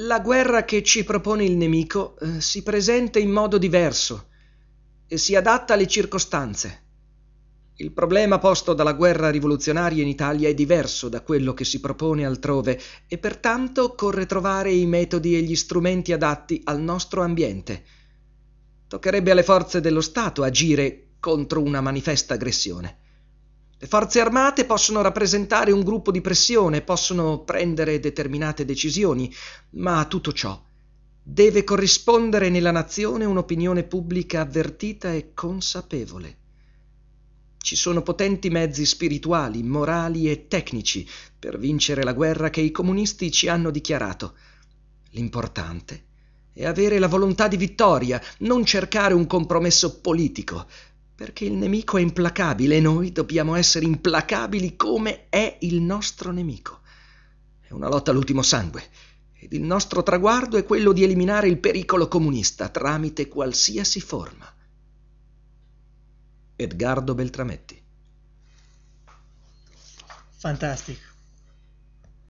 La guerra che ci propone il nemico eh, si presenta in modo diverso e si adatta alle circostanze. Il problema posto dalla guerra rivoluzionaria in Italia è diverso da quello che si propone altrove e pertanto occorre trovare i metodi e gli strumenti adatti al nostro ambiente. Toccherebbe alle forze dello Stato agire contro una manifesta aggressione. Le forze armate possono rappresentare un gruppo di pressione, possono prendere determinate decisioni, ma a tutto ciò deve corrispondere nella nazione un'opinione pubblica avvertita e consapevole. Ci sono potenti mezzi spirituali, morali e tecnici per vincere la guerra che i comunisti ci hanno dichiarato. L'importante è avere la volontà di vittoria, non cercare un compromesso politico, perché il nemico è implacabile e noi dobbiamo essere implacabili come è il nostro nemico. È una lotta all'ultimo sangue ed il nostro traguardo è quello di eliminare il pericolo comunista tramite qualsiasi forma. Edgardo Beltrametti Fantastico.